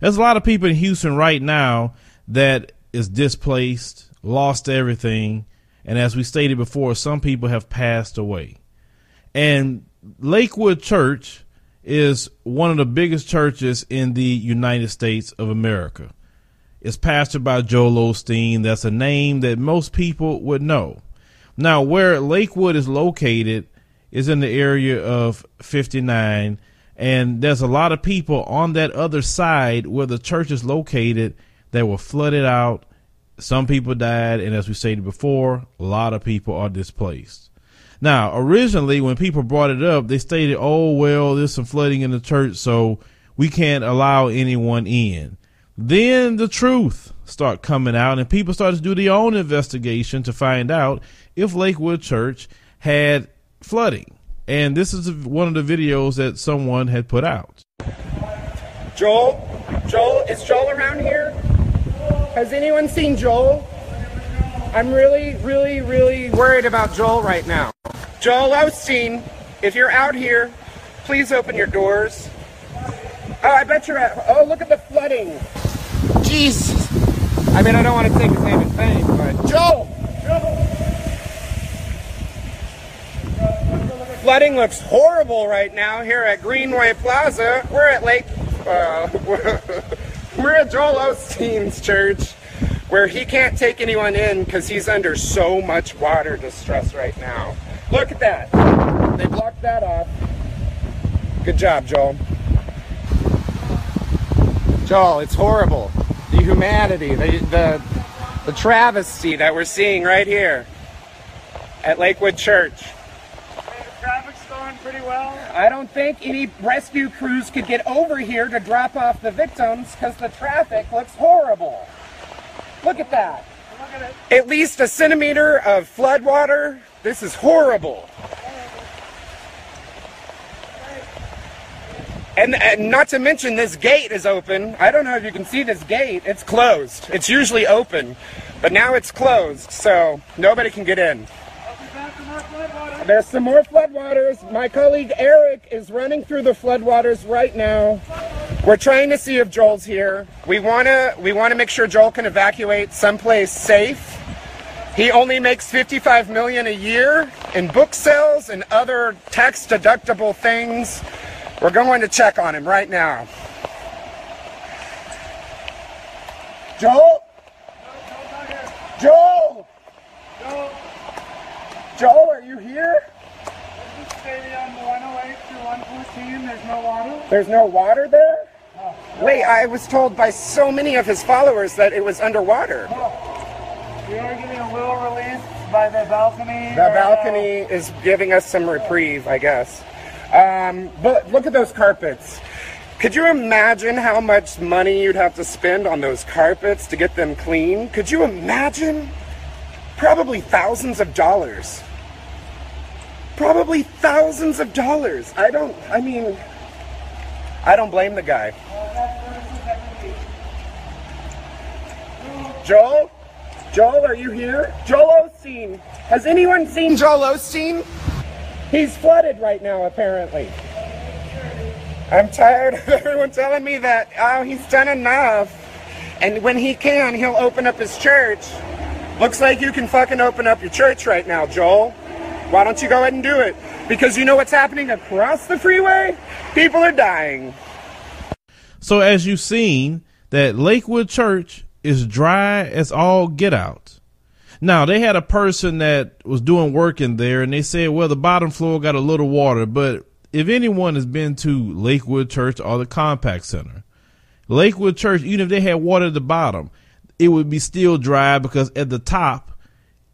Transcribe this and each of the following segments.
There's a lot of people in Houston right now that is displaced, lost everything, and as we stated before, some people have passed away. And Lakewood Church is one of the biggest churches in the United States of America. It's pastored by Joel Osteen. That's a name that most people would know. Now, where Lakewood is located is in the area of 59, and there's a lot of people on that other side where the church is located that were flooded out. Some people died, and as we stated before, a lot of people are displaced. Now, originally, when people brought it up, they stated, oh, well, there's some flooding in the church, so we can't allow anyone in. Then the truth start coming out, and people started to do their own investigation to find out if Lakewood Church had flooding. And this is one of the videos that someone had put out. Joel? Joel? Is Joel around here? Has anyone seen Joel? I'm really, really, really worried about Joel right now. Joel Osteen, if you're out here, please open your doors. Oh, I bet you're at. Oh, look at the flooding. Jesus. I mean, I don't want to take his name in vain, but Joel. Flooding looks horrible right now here at Greenway Plaza. We're at Lake. Uh, we're at Joel Osteen's church where he can't take anyone in because he's under so much water distress right now. Look at that. They blocked that off. Good job, Joel. Joel, it's horrible. The humanity, the, the, the travesty that we're seeing right here at Lakewood Church. Well. I don't think any rescue crews could get over here to drop off the victims because the traffic looks horrible. Look at that. Look at it. At least a centimeter of flood water. This is horrible. And, and not to mention this gate is open. I don't know if you can see this gate. It's closed. It's usually open, but now it's closed, so nobody can get in. Back to more floodwater. There's some more floodwaters. My colleague Eric is running through the floodwaters right now. We're trying to see if Joel's here. We wanna we wanna make sure Joel can evacuate someplace safe. He only makes 55 million a year in book sales and other tax deductible things. We're going to check on him right now. Joel? Joel? Joel, Joel, are you here? this is Stadium 108 to 114. There's no water. There's no water there? Wait, I was told by so many of his followers that it was underwater. We are getting a little relief by the balcony. The balcony is giving us some reprieve, I guess. Um, but look at those carpets. Could you imagine how much money you'd have to spend on those carpets to get them clean? Could you imagine? Probably thousands of dollars. Probably thousands of dollars. I don't, I mean, I don't blame the guy. Joel? Joel, are you here? Joel Osteen. Has anyone seen Joel Osteen? He's flooded right now, apparently. I'm tired of everyone telling me that, oh, he's done enough. And when he can, he'll open up his church. Looks like you can fucking open up your church right now, Joel. Why don't you go ahead and do it? Because you know what's happening across the freeway? People are dying. So as you've seen, that Lakewood Church is dry as all get out. Now they had a person that was doing work in there, and they said, "Well, the bottom floor got a little water." But if anyone has been to Lakewood Church or the Compaq Center, Lakewood Church, even if they had water at the bottom, it would be still dry because at the top,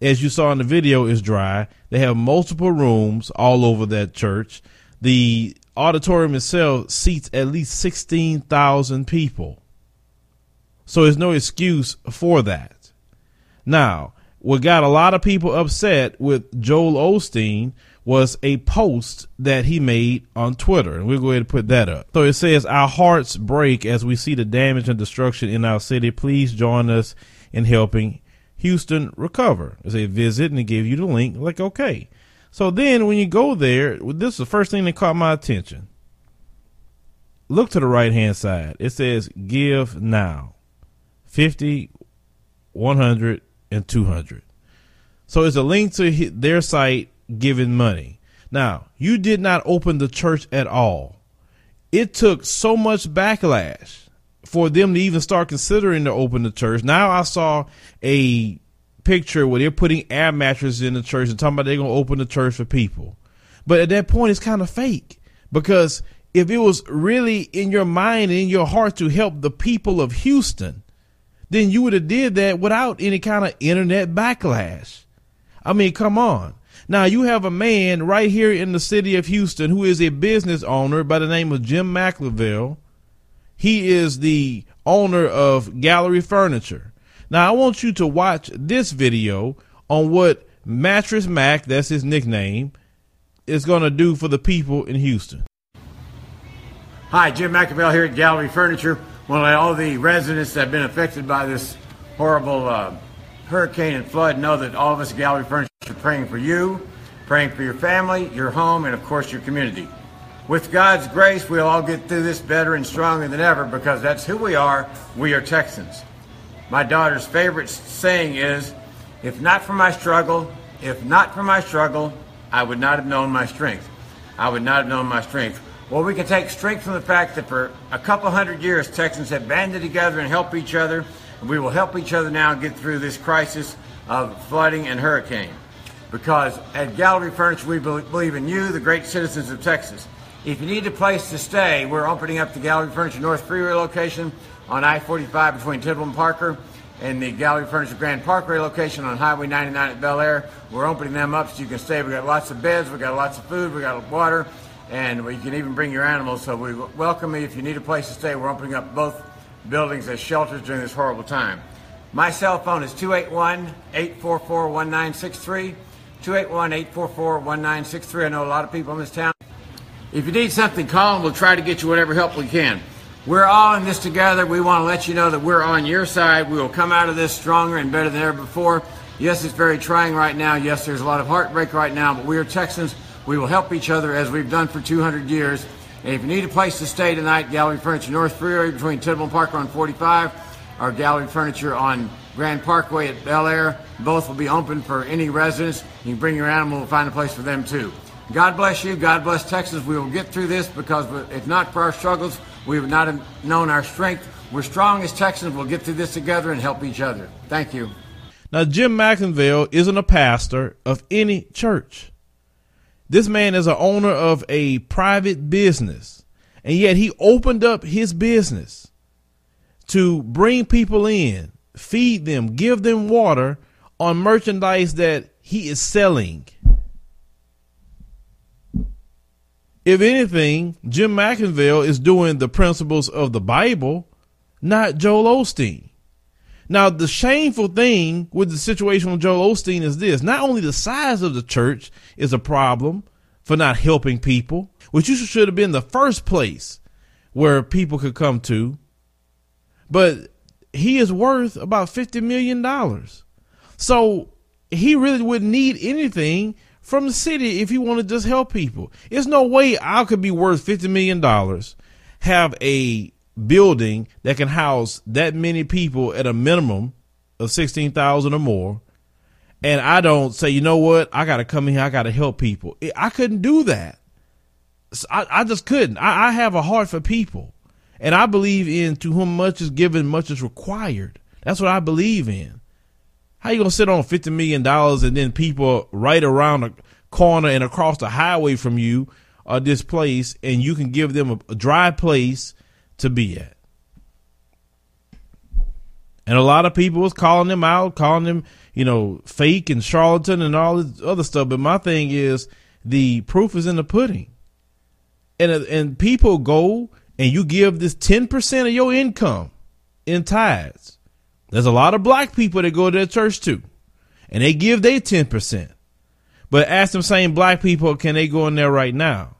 as you saw in the video, is dry. They have multiple rooms all over that church. The auditorium itself seats at least sixteen thousand people. So there's no excuse for that. Now, what got a lot of people upset with Joel Osteen was a post that he made on Twitter. And we'll go ahead and put that up. So it says, Our hearts break as we see the damage and destruction in our city. Please join us in helping Houston recover. It's a visit and they give you the link. Like, okay. So then when you go there, this is the first thing that caught my attention. look to the right hand side. It says give now 50, 100, and 200. So it's a link to their site giving money. Now, you did not open the church at all. It took so much backlash for them to even start considering to open the church. Now I saw a picture where they're putting air mattresses in the church and talking about they're going to open the church for people. But at that point, it's kind of fake because if it was really in your mind and in your heart to help the people of Houston, then you would have did that without any kind of internet backlash. I mean, come on. Now you have a man right here in the city of Houston who is a business owner by the name of Jim McIngvale. He is the owner of Gallery Furniture. Now I want you to watch this video on what Mattress Mac, that's his nickname, is going to do for the people in Houston. Hi, Jim McIngvale here at Gallery Furniture. Want to let all the residents that have been affected by this horrible uh, hurricane and flood know that all of us at Gallery Furniture are praying for you, praying for your family, your home, and of course your community. With God's grace, we'll all get through this better and stronger than ever because that's who we are. We are Texans. My daughter's favorite saying is, if not for my struggle, if not for my struggle, I would not have known my strength. I would not have known my strength. Well, we can take strength from the fact that for a couple hundred years, Texans have banded together and helped each other. And we will help each other now get through this crisis of flooding and hurricane. Because at Gallery Furniture, we believe in you, the great citizens of Texas. If you need a place to stay, we're opening up the Gallery Furniture North Freeway location on I-45 between Tidwell and Parker and the Gallery Furniture Grand Parkway location on Highway 99 at Bellaire. We're opening them up so you can stay. We've got lots of beds, we've got lots of food, we've got water, and you can even bring your animals. So we welcome you if you need a place to stay. We're opening up both buildings as shelters during this horrible time. My cell phone is 281-844-1963. 281-844-1963. I know a lot of people in this town. If you need something, call and we'll try to get you whatever help we can. We're all in this together. We want to let you know that we're on your side. We will come out of this stronger and better than ever before. Yes, it's very trying right now. Yes, there's a lot of heartbreak right now, but we are Texans. We will help each other as we've done for 200 years. And if you need a place to stay tonight, Gallery Furniture North Freeway between Tidwell and on 45, or Gallery Furniture on Grand Parkway at Bellaire. Both will be open for any residents. You can bring your animal, we'll find a place for them too. God bless you. God bless Texas. We will get through this because if not for our struggles, we would not have known our strength. We're strong as Texans. We'll get through this together and help each other. Thank you. Now, Jim McIngvale isn't a pastor of any church. This man is an owner of a private business, and yet he opened up his business to bring people in, feed them, give them water on merchandise that he is selling. If anything, Jim McIngvale is doing the principles of the Bible, not Joel Osteen. Now, the shameful thing with the situation with Joel Osteen is this not only the size of the church is a problem for not helping people, which you should have been the first place where people could come to, but he is worth about $50 million. So he really wouldn't need anything from the city if you want to just help people. There's no way I could be worth $50 million, have a building that can house that many people at a minimum of 16,000 or more. And I don't say, you know what? I got to come in here. I got to help people. I couldn't do that. I, I just couldn't. I, I have a heart for people. And I believe in to whom much is given, much is required. That's what I believe in. How you gonna sit on fifty million dollars and then people right around the corner and across the highway from you are displaced, and you can give them a, a dry place to be at? And a lot of people was calling them out, calling them, you know, fake and charlatan and all this other stuff. But my thing is, the proof is in the pudding. And uh, and people go and you give this ten percent of your income in tithes there's a lot of black people that go to the church too, and they give their 10%. But ask them same black people, can they go in there right now?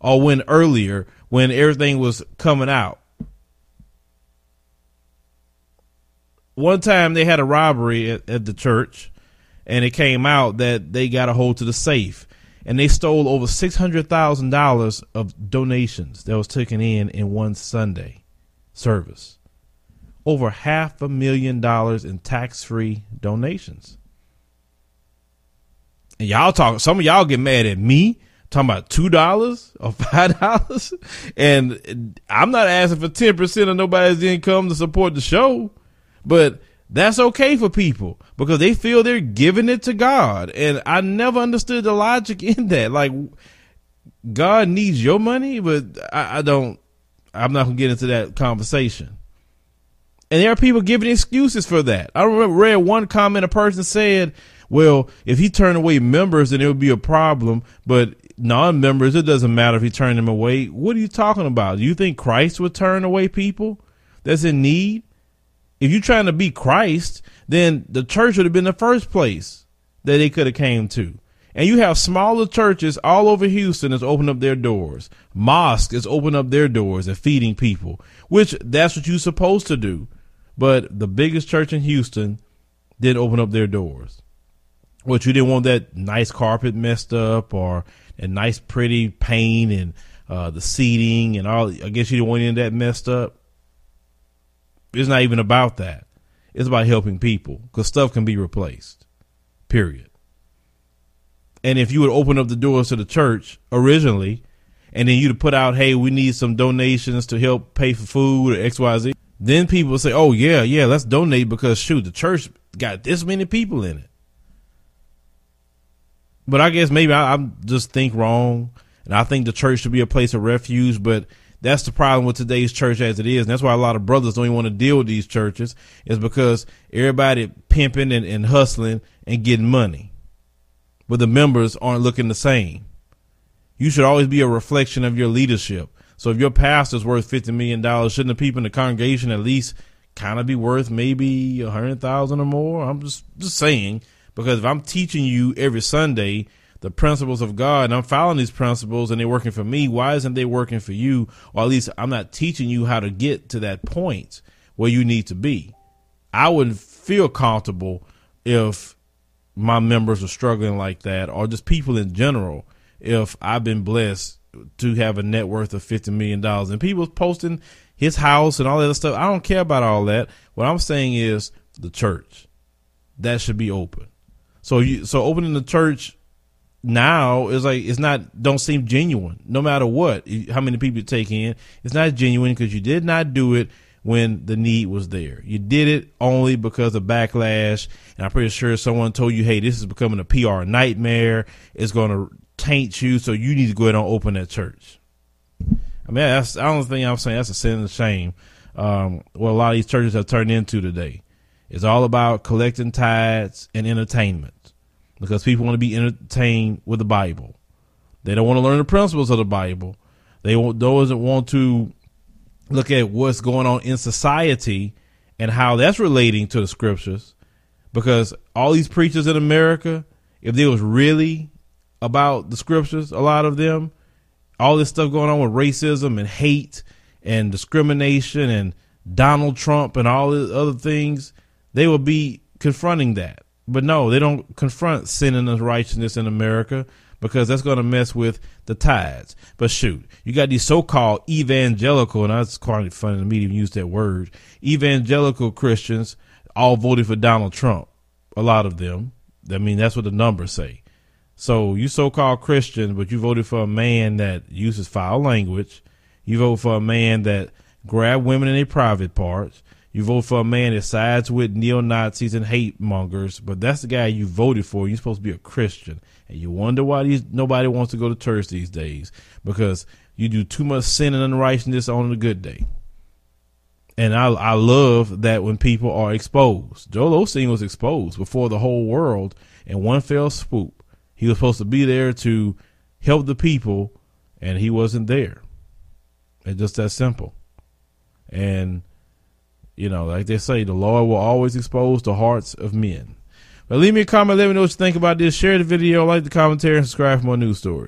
Or when earlier, when everything was coming out? One time they had a robbery at, at the church, and it came out that they got a hold to the safe. and they stole over six hundred thousand dollars of donations that was taken in in one Sunday service. Over half a million dollars in tax free donations. And y'all talk. Some of y'all get mad at me talking about two dollars or five dollars, and I'm not asking for ten percent of nobody's income to support the show, but that's okay for people because they feel they're giving it to God. And I never understood the logic in that. Like, God needs your money, but I, I don't, I'm not to get into that conversation. And there are people giving excuses for that. I remember read one comment a person said, well, if he turned away members, then it would be a problem. But non-members, it doesn't matter if he turned them away. What are you talking about? Do you think Christ would turn away people that's in need? If you're trying to be Christ, then the church would have been the first place that they could have came to. And you have smaller churches all over Houston that's opened up their doors. Mosque is opening up their doors and feeding people, which that's what you're supposed to do. But the biggest church in Houston didn't open up their doors. Which you didn't want that nice carpet messed up or a nice pretty paint and uh, the seating and all. I guess you didn't want any of that messed up. It's not even about that. It's about helping people because stuff can be replaced. Period. And if you would open up the doors to the church originally, and then you'd put out, hey, we need some donations to help pay for food or XYZ, then people say, oh, yeah, yeah, let's donate because, shoot, the church got this many people in it. But I guess maybe I, I just think wrong, and I think the church should be a place of refuge, but that's the problem with today's church as it is. And that's why a lot of brothers don't even want to deal with these churches is because everybody pimping and, and hustling and getting money. But the members aren't looking the same. You should always be a reflection of your leadership. So if your pastor's worth fifty million dollars, shouldn't the people in the congregation at least kind of be worth maybe a hundred thousand or more? I'm just just saying because if I'm teaching you every Sunday the principles of God and I'm following these principles and they're working for me, why isn't they working for you? Or at least I'm not teaching you how to get to that point where you need to be. I wouldn't feel comfortable if my members are struggling like that or just people in general if I've been blessed to have a net worth of $50 million and people posting his house and all that stuff. I don't care about all that. What I'm saying is the church that should be open. So you, so opening the church now is like it's not don't seem genuine no matter what how many people you take in it's not genuine because you did not do it when the need was there you did it only because of backlash and i'm pretty sure someone told you hey this is becoming a pr nightmare it's going to taint you so you need to go ahead and open that church i mean that's i don't think i'm saying that's a sin and shame um, what a lot of these churches have turned into today it's all about collecting tithes and entertainment because people want to be entertained with the Bible. They don't want to learn the principles of the Bible. They doesn't want to look at what's going on in society and how that's relating to the scriptures. Because all these preachers in America, if they was really about the scriptures, a lot of them, all this stuff going on with racism and hate and discrimination and Donald Trump and all the other things, they will be confronting that. But no, they don't confront sin and unrighteousness in America because that's going to mess with the tides. But shoot, you got these so-called evangelical, and that's quite funny to me to use that word, evangelical Christians all voted for Donald Trump. A lot of them. I mean, that's what the numbers say. So you so-called Christian, but you voted for a man that uses foul language. You vote for a man that grab women in their private parts. You vote for a man that sides with neo Nazis and hate mongers, but that's the guy you voted for. You're supposed to be a Christian, and you wonder why these, nobody wants to go to church these days because you do too much sin and unrighteousness on a good day. And I I love that when people are exposed. Joel Osteen was exposed before the whole world in one fell swoop. He was supposed to be there to help the people, and he wasn't there. It's just that simple. And you know, like they say, the Lord will always expose the hearts of men. But leave me a comment. Let me know what you think about this. Share the video, like the commentary, and subscribe for more news stories.